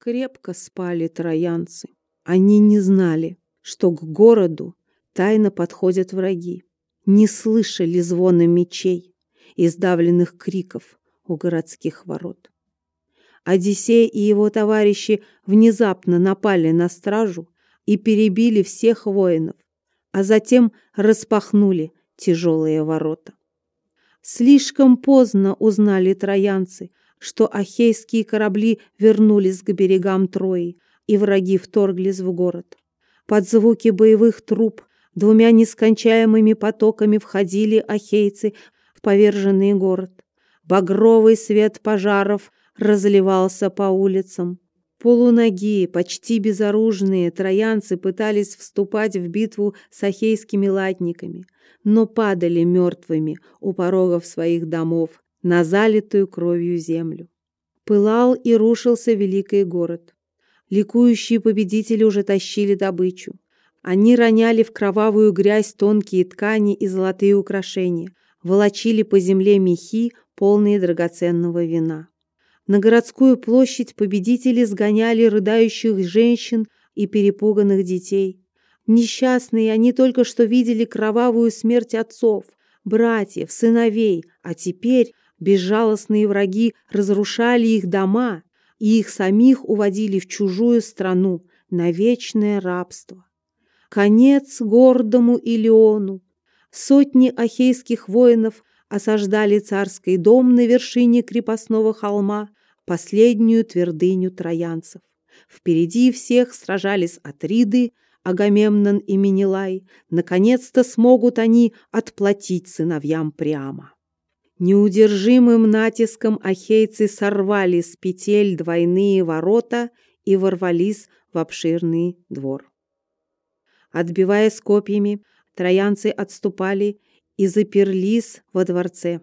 Крепко спали троянцы. Они не знали, что к городу тайно подходят враги. Не слышали звона мечей и сдавленных криков у городских ворот. Одиссей и его товарищи внезапно напали на стражу и перебили всех воинов, а затем распахнули тяжелые ворота. Слишком поздно узнали троянцы, что ахейские корабли вернулись к берегам Трои, и враги вторглись в город. Под звуки боевых труб двумя нескончаемыми потоками входили ахейцы в поверженный город. Багровый свет пожаров разливался по улицам. Полуногие, почти безоружные троянцы пытались вступать в битву с ахейскими латниками, но падали мертвыми у порогов своих домов на залитую кровью землю. Пылал и рушился великий город. Ликующие победители уже тащили добычу. Они роняли в кровавую грязь тонкие ткани и золотые украшения, волочили по земле мехи, полные драгоценного вина. На городскую площадь победители сгоняли рыдающих женщин и перепуганных детей. Несчастные они только что видели кровавую смерть отцов, братьев, сыновей, а теперь безжалостные враги разрушали их дома и их самих уводили в чужую страну на вечное рабство. Конец гордому Илиону. Сотни ахейских воинов осаждали царский дом на вершине крепостного холма, последнюю твердыню троянцев. Впереди всех сражались Атриды, Агамемнон и Менелай. Наконец-то смогут они отплатить сыновьям прямо. Неудержимым натиском ахейцы сорвали с петель двойные ворота и ворвались в обширный двор. Отбиваясь копьями, троянцы отступали и заперлись во дворце.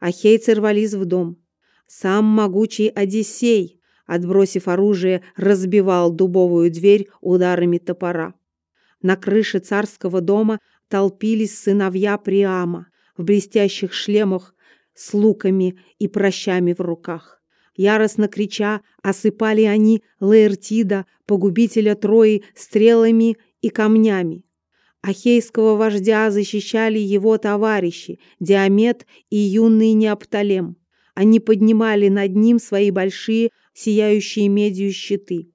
Ахейцы рвались в дом. Сам могучий Одиссей, отбросив оружие, разбивал дубовую дверь ударами топора. На крыше царского дома толпились сыновья Приама в блестящих шлемах с луками и прощами в руках. Яростно крича, осыпали они Лаэртида, погубителя Трои, стрелами и камнями. Ахейского вождя защищали его товарищи Диамет и юный Неопталем. Они поднимали над ним свои большие, сияющие медью щиты.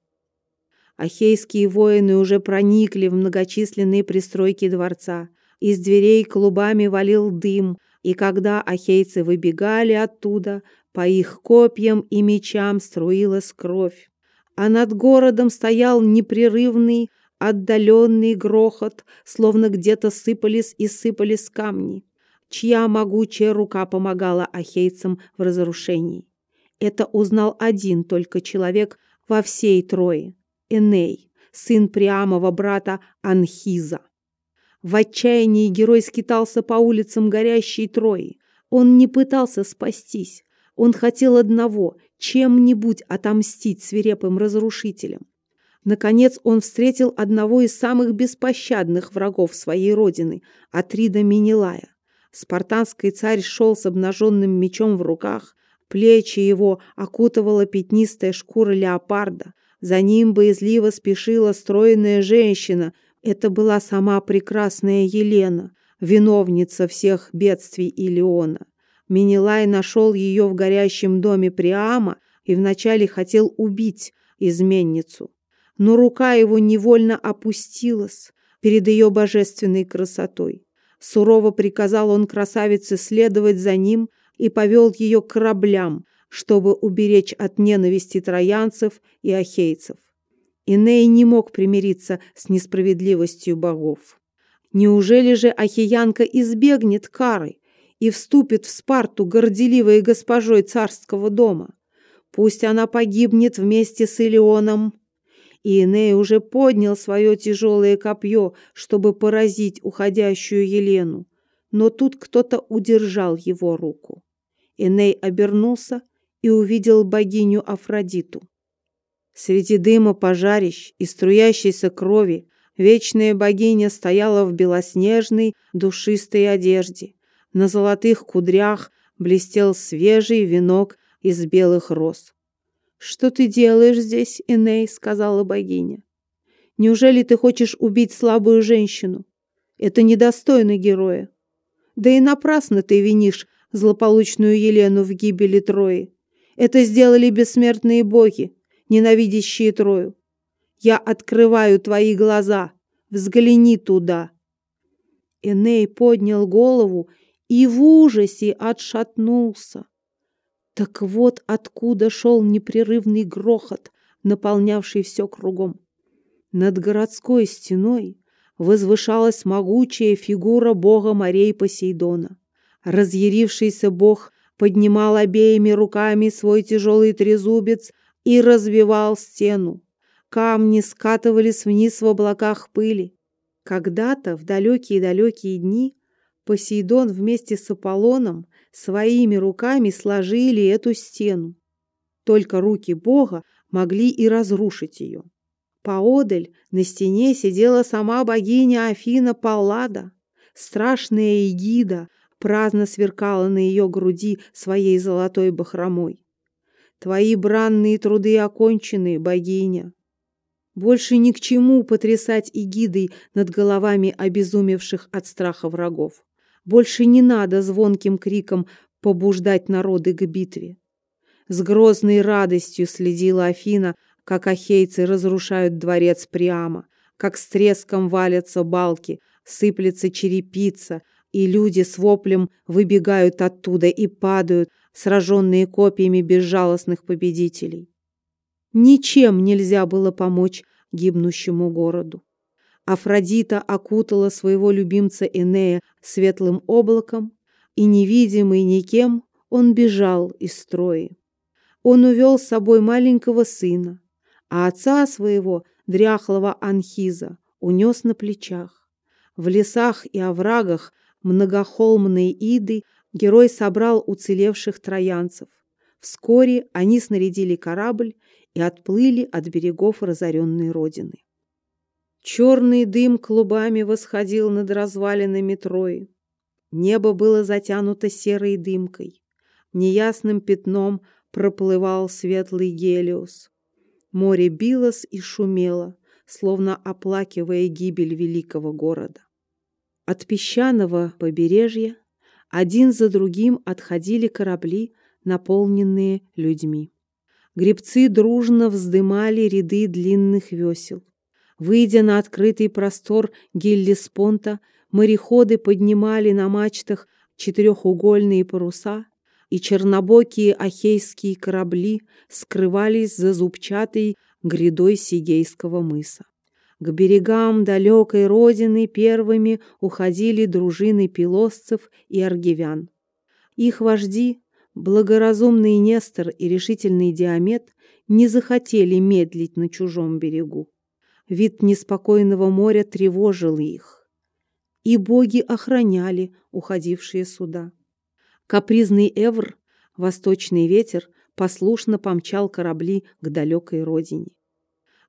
Ахейские воины уже проникли в многочисленные пристройки дворца. Из дверей клубами валил дым, и когда ахейцы выбегали оттуда, по их копьям и мечам струилась кровь. А над городом стоял непрерывный, отдаленный грохот, словно где-то сыпались и сыпались камни чья могучая рука помогала ахейцам в разрушении. Это узнал один только человек во всей Трое – Эней, сын Приамова брата Анхиза. В отчаянии герой скитался по улицам горящей Трои. Он не пытался спастись. Он хотел одного – чем-нибудь отомстить свирепым разрушителям. Наконец он встретил одного из самых беспощадных врагов своей родины – Атрида Минилая. Спартанский царь шел с обнаженным мечом в руках, плечи его окутывала пятнистая шкура леопарда. За ним боязливо спешила стройная женщина. Это была сама прекрасная Елена, виновница всех бедствий Илеона. Минилай нашел ее в горящем доме Приама и вначале хотел убить изменницу. Но рука его невольно опустилась перед ее божественной красотой. Сурово приказал он красавице следовать за ним и повел ее к кораблям, чтобы уберечь от ненависти троянцев и ахейцев. Иней не мог примириться с несправедливостью богов. Неужели же ахиянка избегнет кары и вступит в Спарту горделивой госпожой царского дома? Пусть она погибнет вместе с Илионом, и Иней уже поднял свое тяжелое копье, чтобы поразить уходящую Елену. Но тут кто-то удержал его руку. Эней обернулся и увидел богиню Афродиту. Среди дыма пожарищ и струящейся крови вечная богиня стояла в белоснежной душистой одежде. На золотых кудрях блестел свежий венок из белых роз. «Что ты делаешь здесь, Эней?» — сказала богиня. «Неужели ты хочешь убить слабую женщину? Это недостойно героя. Да и напрасно ты винишь злополучную Елену в гибели Трои. Это сделали бессмертные боги, ненавидящие Трою. Я открываю твои глаза. Взгляни туда. Эней поднял голову и в ужасе отшатнулся. Так вот откуда шел непрерывный грохот, наполнявший все кругом. Над городской стеной возвышалась могучая фигура бога морей Посейдона. Разъярившийся бог поднимал обеими руками свой тяжелый трезубец и разбивал стену. Камни скатывались вниз в облаках пыли. Когда-то, в далекие-далекие дни, Посейдон вместе с Аполлоном своими руками сложили эту стену. Только руки Бога могли и разрушить ее. Поодаль на стене сидела сама богиня Афина Паллада. Страшная эгида праздно сверкала на ее груди своей золотой бахромой. Твои бранные труды окончены, богиня. Больше ни к чему потрясать эгидой над головами обезумевших от страха врагов. Больше не надо звонким криком побуждать народы к битве. С грозной радостью следила Афина, как ахейцы разрушают дворец Приама, как с треском валятся балки, сыплется черепица, и люди с воплем выбегают оттуда и падают, сраженные копьями безжалостных победителей. Ничем нельзя было помочь гибнущему городу. Афродита окутала своего любимца Энея светлым облаком, и невидимый никем он бежал из строя. Он увел с собой маленького сына, а отца своего, дряхлого Анхиза, унес на плечах. В лесах и оврагах многохолмной Иды герой собрал уцелевших троянцев. Вскоре они снарядили корабль и отплыли от берегов разоренной родины. Черный дым клубами восходил над развалинами Трои. Небо было затянуто серой дымкой. Неясным пятном проплывал светлый Гелиос. Море билось и шумело, словно оплакивая гибель великого города. От песчаного побережья один за другим отходили корабли, наполненные людьми. Гребцы дружно вздымали ряды длинных весел. Выйдя на открытый простор Геллеспонта, мореходы поднимали на мачтах четырехугольные паруса, и чернобокие ахейские корабли скрывались за зубчатой грядой Сигейского мыса. К берегам далекой родины первыми уходили дружины пилосцев и аргивян. Их вожди, благоразумный Нестор и решительный Диамет, не захотели медлить на чужом берегу. Вид неспокойного моря тревожил их. И боги охраняли уходившие суда. Капризный Эвр, восточный ветер, послушно помчал корабли к далекой родине.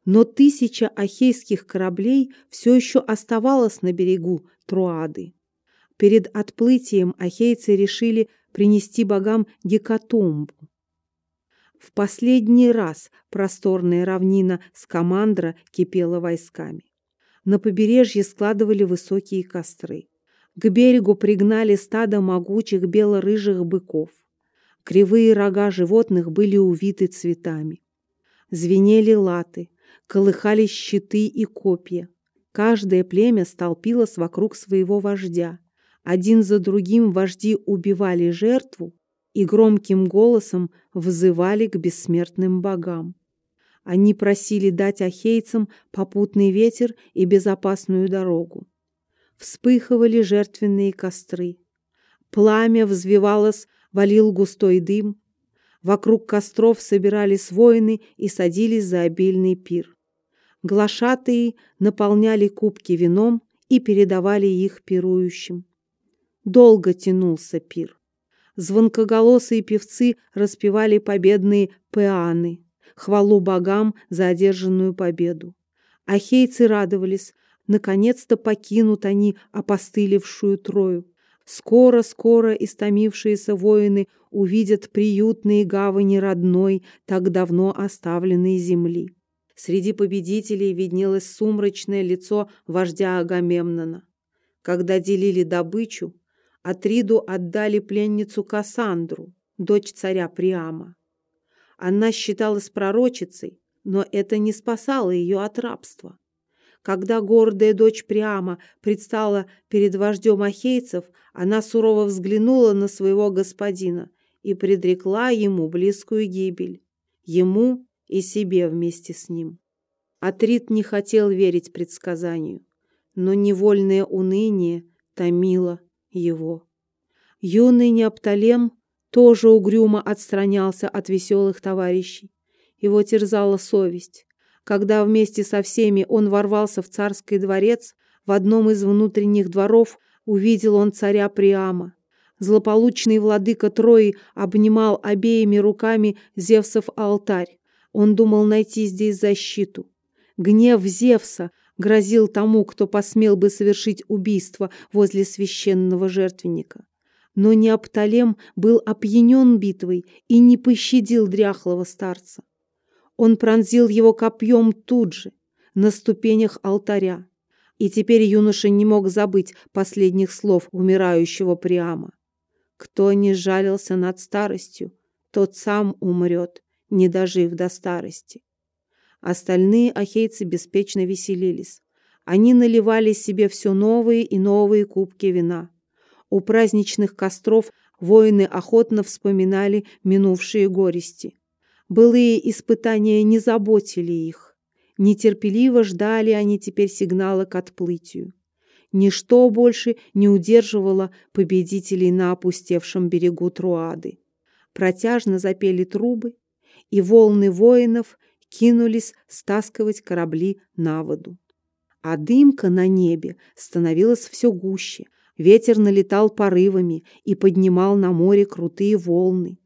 Но тысяча ахейских кораблей все еще оставалась на берегу Троады. Перед отплытием ахейцы решили принести богам гекатомбу. В последний раз просторная равнина Скамандра кипела войсками. На побережье складывали высокие костры. К берегу пригнали стадо могучих бело-рыжих быков. Кривые рога животных были увиты цветами. Звенели латы, колыхались щиты и копья. Каждое племя столпилось вокруг своего вождя. Один за другим вожди убивали жертву и громким голосом взывали к бессмертным богам. Они просили дать ахейцам попутный ветер и безопасную дорогу. Вспыхивали жертвенные костры. Пламя взвивалось, валил густой дым. Вокруг костров собирались воины и садились за обильный пир. Глашатые наполняли кубки вином и передавали их пирующим. Долго тянулся пир. Звонкоголосые певцы распевали победные пеаны, хвалу богам за одержанную победу. Ахейцы радовались, наконец-то покинут они опостылевшую Трою. Скоро-скоро истомившиеся воины увидят приютные гавани родной, так давно оставленной земли. Среди победителей виднелось сумрачное лицо вождя Агамемнона. Когда делили добычу, Атриду отдали пленницу Кассандру, дочь царя Приама. Она считалась пророчицей, но это не спасало ее от рабства. Когда гордая дочь Приама предстала перед вождем ахейцев, она сурово взглянула на своего господина и предрекла ему близкую гибель, ему и себе вместе с ним. Атрит не хотел верить предсказанию, но невольное уныние томило его. Юный Неопталем тоже угрюмо отстранялся от веселых товарищей. Его терзала совесть. Когда вместе со всеми он ворвался в царский дворец, в одном из внутренних дворов увидел он царя Приама. Злополучный владыка Трои обнимал обеими руками Зевсов алтарь. Он думал найти здесь защиту. Гнев Зевса грозил тому, кто посмел бы совершить убийство возле священного жертвенника. Но Неопталем был опьянен битвой и не пощадил дряхлого старца. Он пронзил его копьем тут же, на ступенях алтаря. И теперь юноша не мог забыть последних слов умирающего Приама. Кто не жалился над старостью, тот сам умрет, не дожив до старости. Остальные ахейцы беспечно веселились. Они наливали себе все новые и новые кубки вина. У праздничных костров воины охотно вспоминали минувшие горести. Былые испытания не заботили их. Нетерпеливо ждали они теперь сигнала к отплытию. Ничто больше не удерживало победителей на опустевшем берегу Труады. Протяжно запели трубы, и волны воинов кинулись стаскивать корабли на воду. А дымка на небе становилась все гуще, ветер налетал порывами и поднимал на море крутые волны.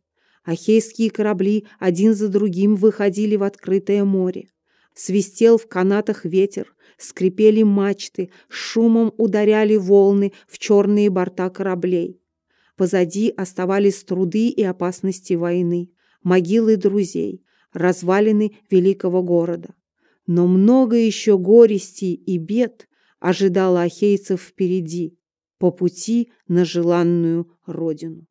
Ахейские корабли один за другим выходили в открытое море. Свистел в канатах ветер, скрипели мачты, шумом ударяли волны в черные борта кораблей. Позади оставались труды и опасности войны, могилы друзей, развалины великого города. Но много еще горестей и бед ожидало ахейцев впереди, по пути на желанную родину.